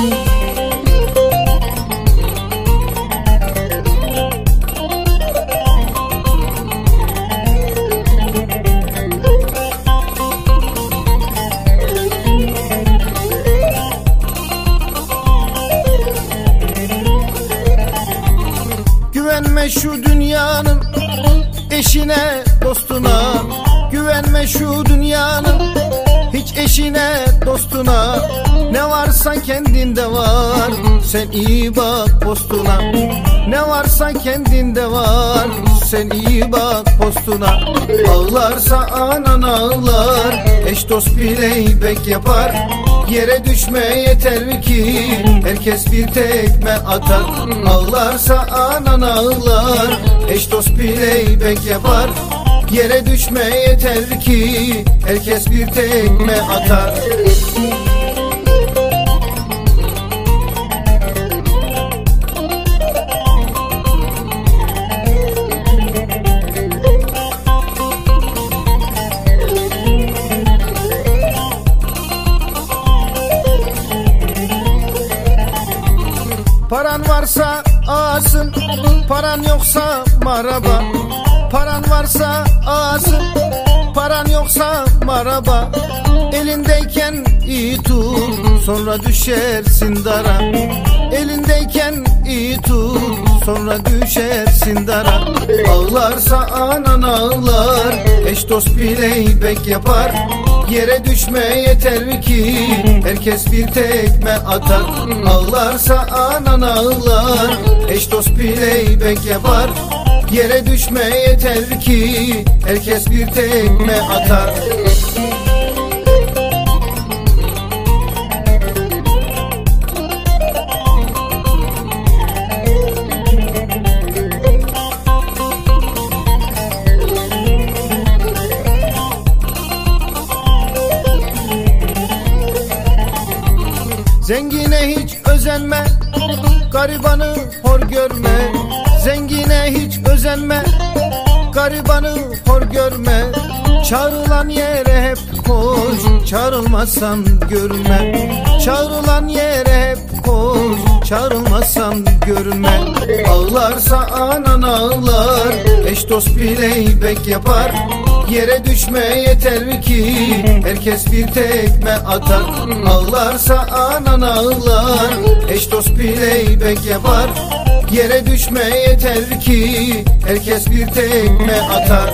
Güvenme şu dünyanın eşine dostuna. Güvenme şu dünyanın hiç eşine dostuna Ne varsa kendinde var. Sen iyi bak postuna. Ne varsa kendinde var. Sen iyi bak postuna. Ağlarsa anan ağlar. Eş dost bek yapar. Yere düşme yeter ki herkes bir tekme atar. Ağlarsa anan ağlar. Eş dost bek yapar. Yere düşme yeter ki herkes bir tekme atar Paran varsa ağasın Paran yoksa maraba. Paran varsa ağasın Paran yoksa maraba. Elindeyken iyi tut Sonra düşersin dara. Elindeyken iyi tut Sonra düşersin dara. Ağlarsa anan ağlar Eş dost bek yapar Yere düşme yeter ki. Herkes bir tekme atar. Ağlarsa anan ağlar. Eş dost bek yapar Yere düşme yeter ki. Herkes bir tekme atar Zengine hiç özenme Garibanı hor görme. Zengine hiç özenme Garibanı hor görme. Çağrılan yere hep koş Çağrılmazsan görme. Çağrılan yere hep koş Çağrılmazsan görme. Ağlarsa anan ağlar Eş dost bek yapar Yere düşme yeter ki. Herkes bir tekme atar. Ağlarsa anan ağlar. Eş dost bek yapar Yere düşme yeter ki. Herkes bir tekme atar